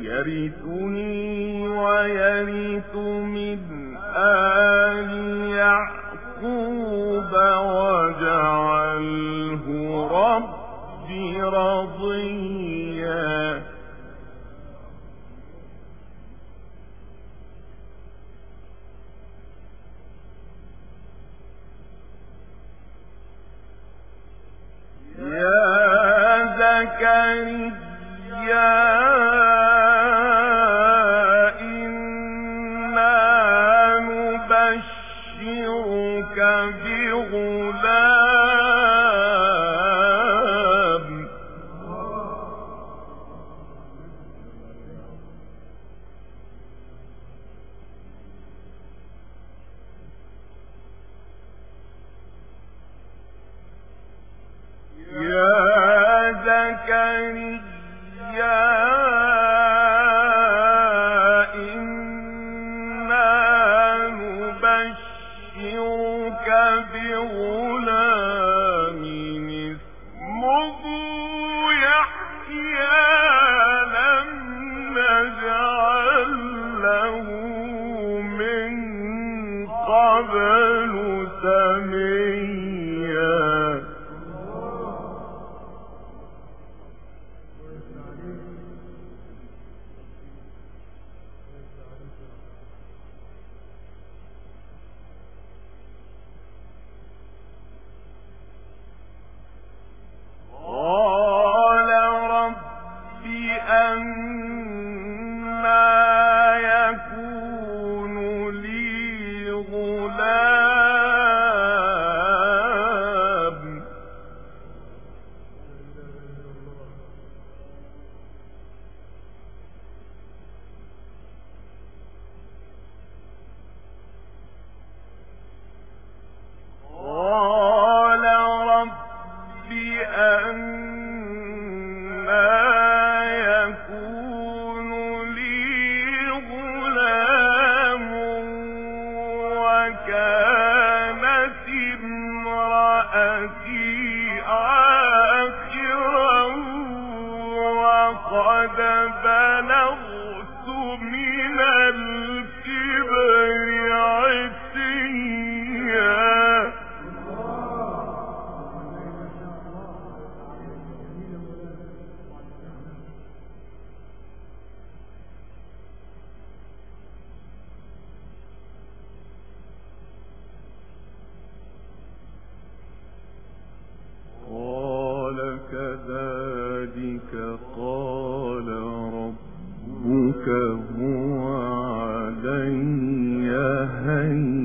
يرثني ويرث من آل زكريا كذلك قال هو علي هين.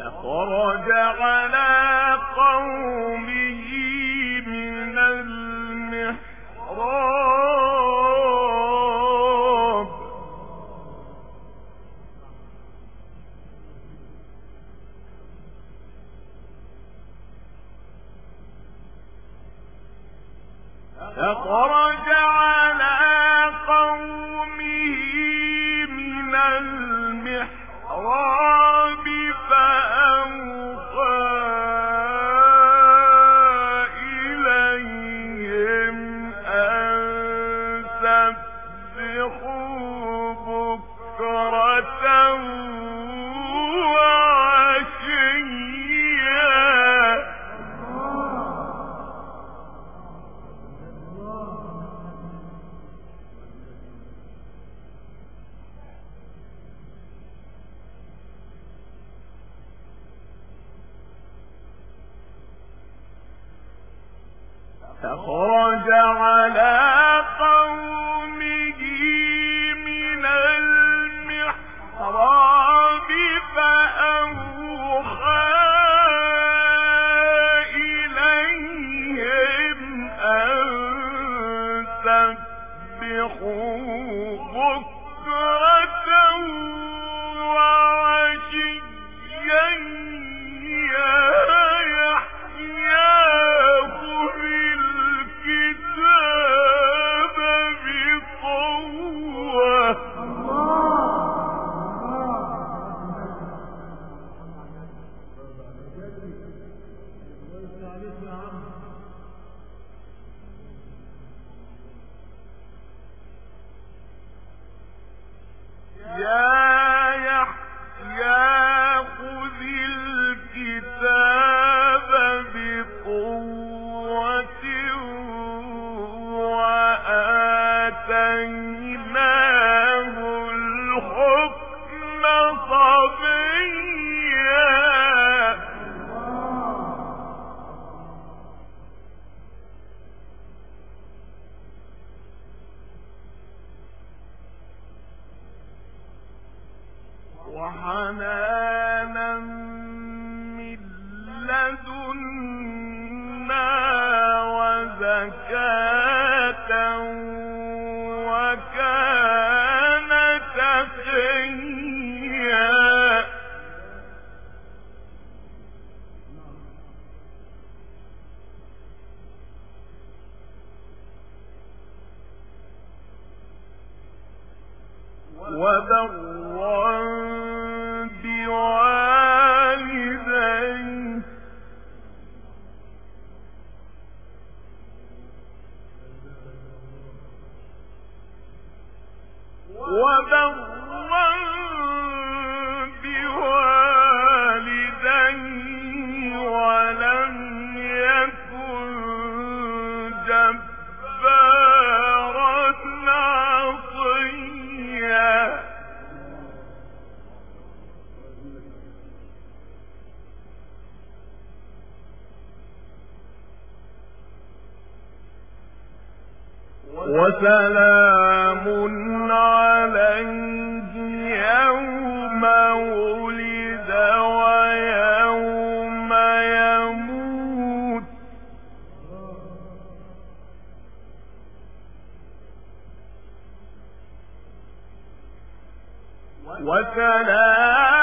فخرج على قومه فخرج على يا وبرا وسلام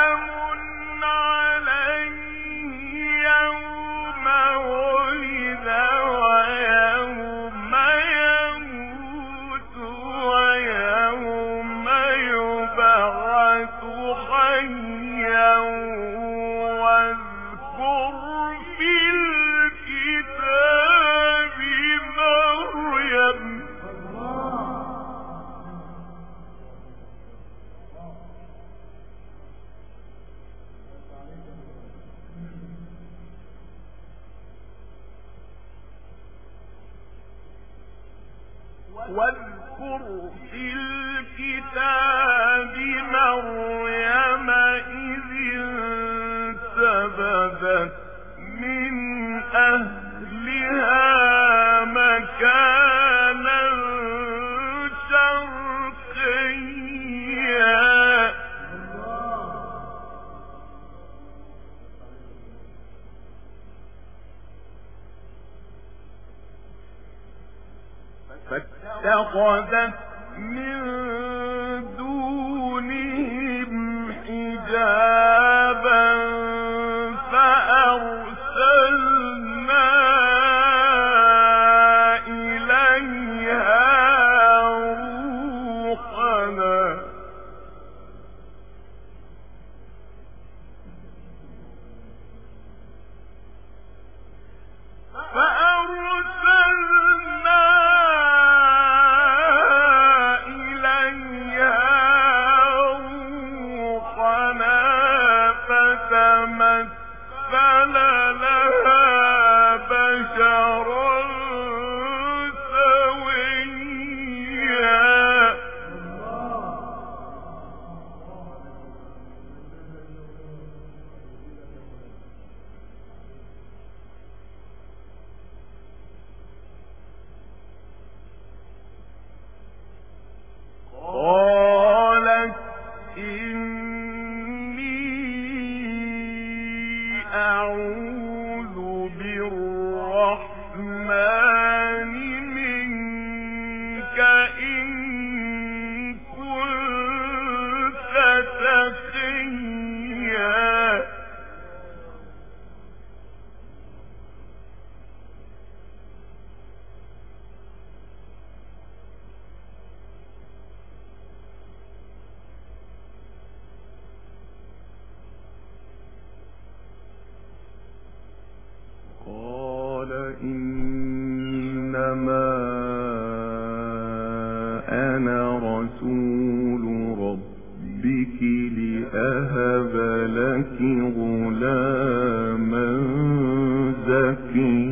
فتمثل لها لأهب لك غلاما زكيا.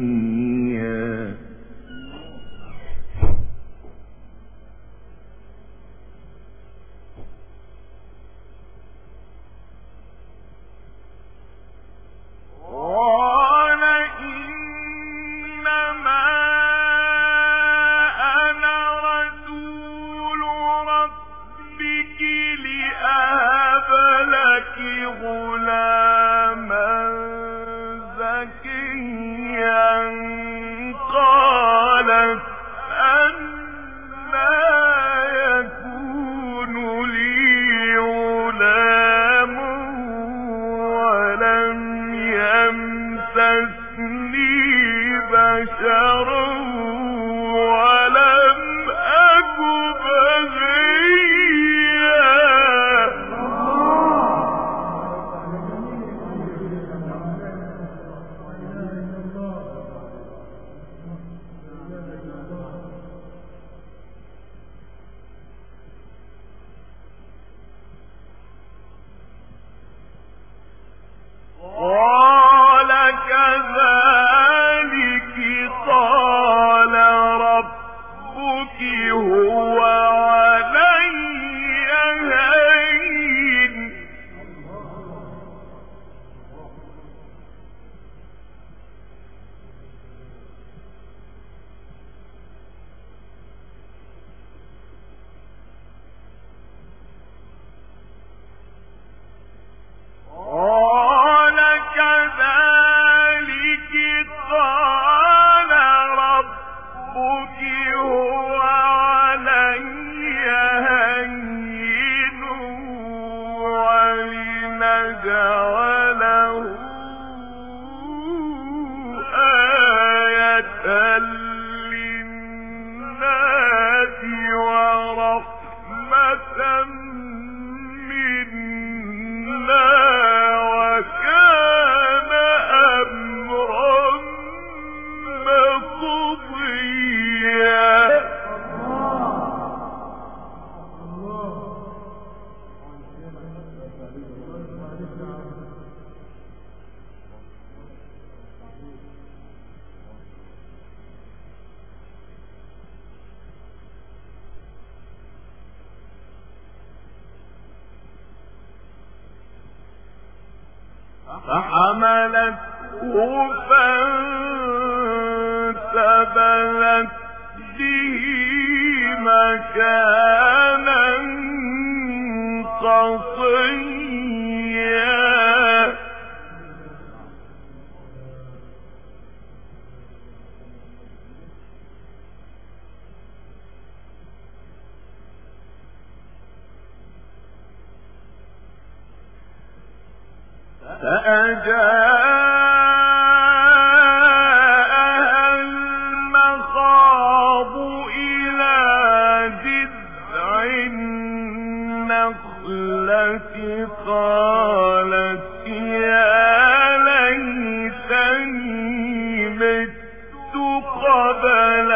فحملته فانتبذت به مكانا قصيا قبل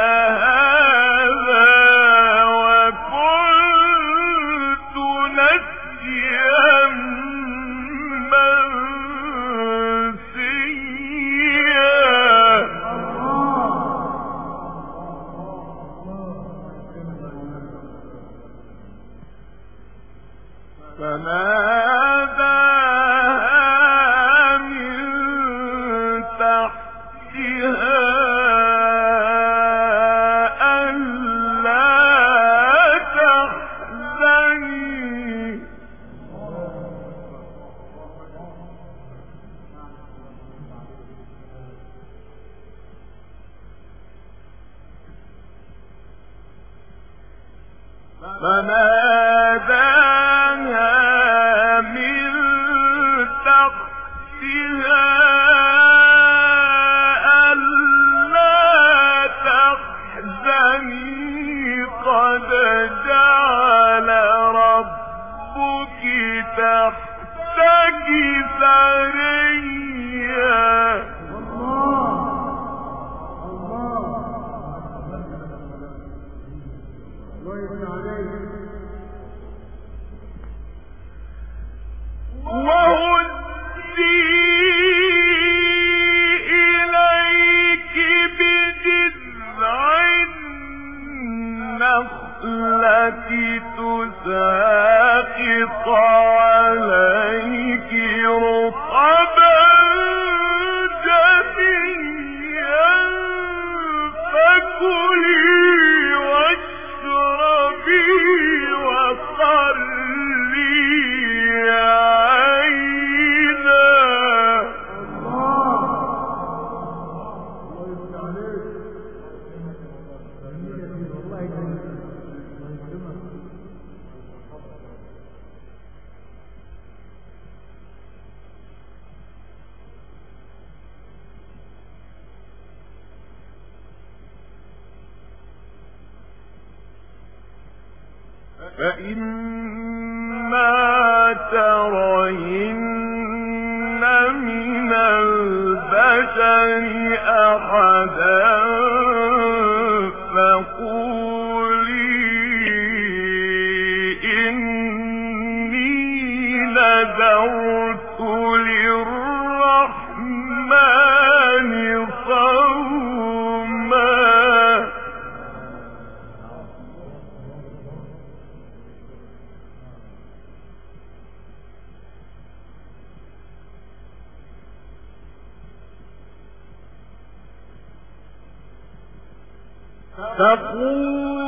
فقولي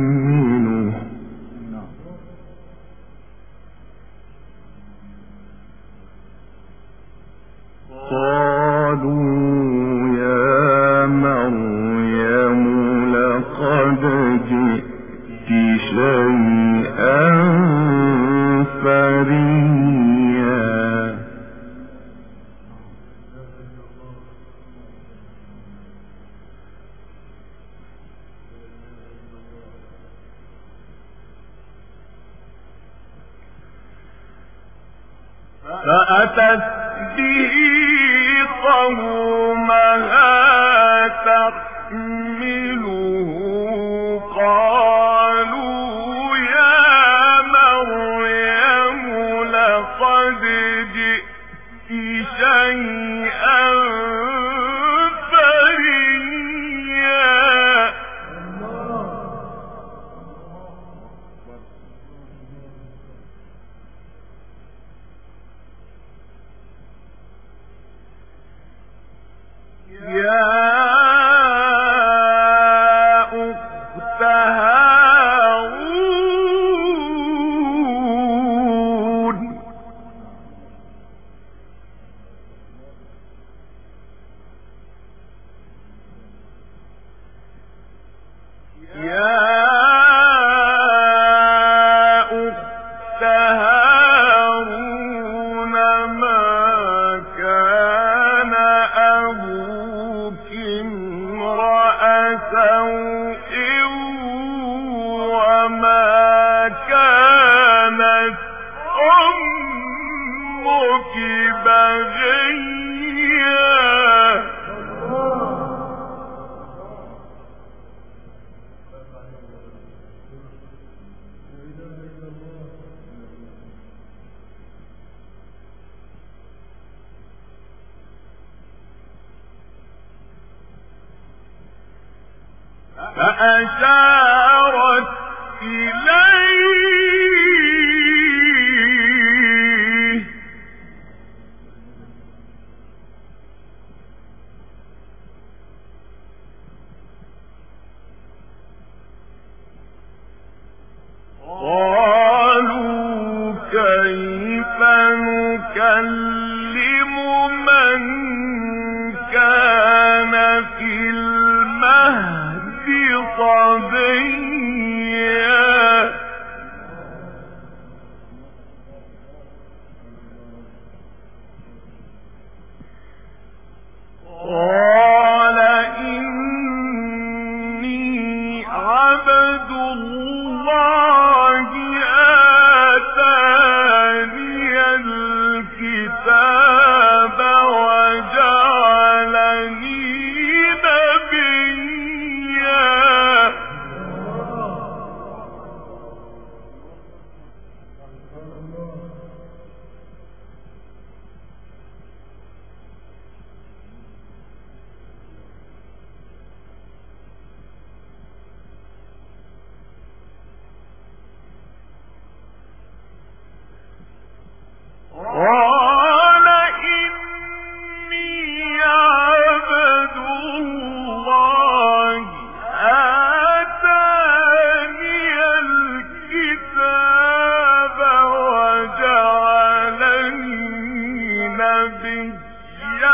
قال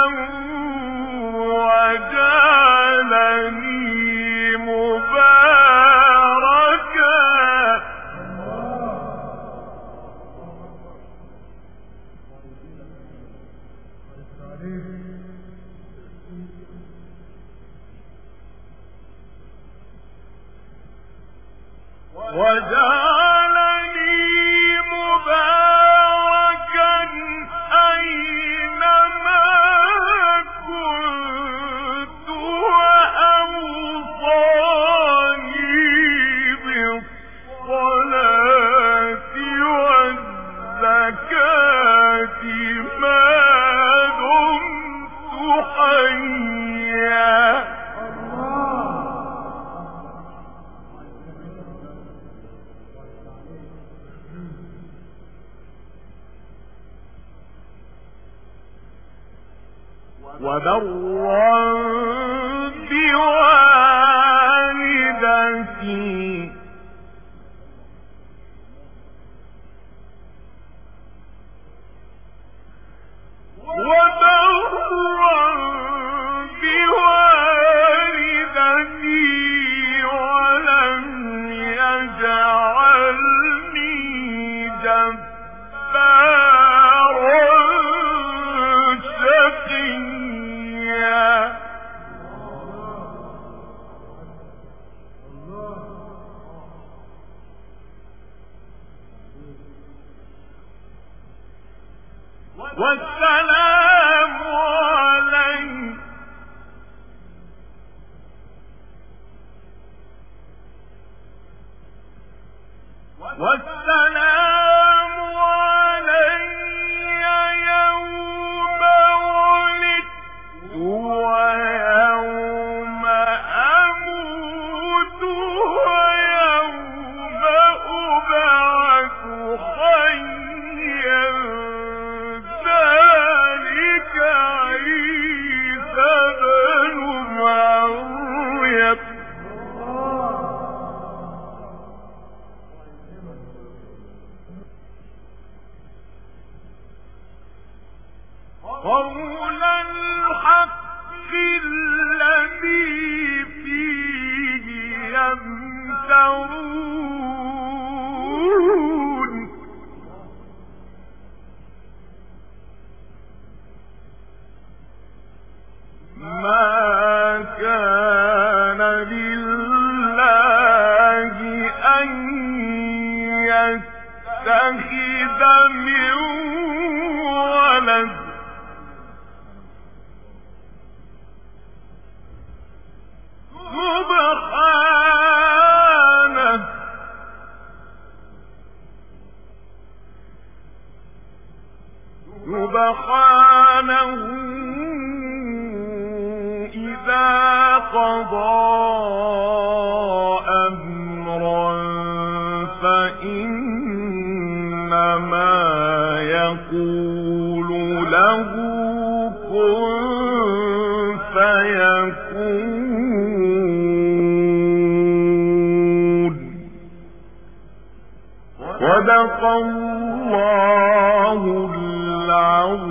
نبيا وبرا والسلام من ولد سبحانه سبحانه إذا قضى الله العظيم.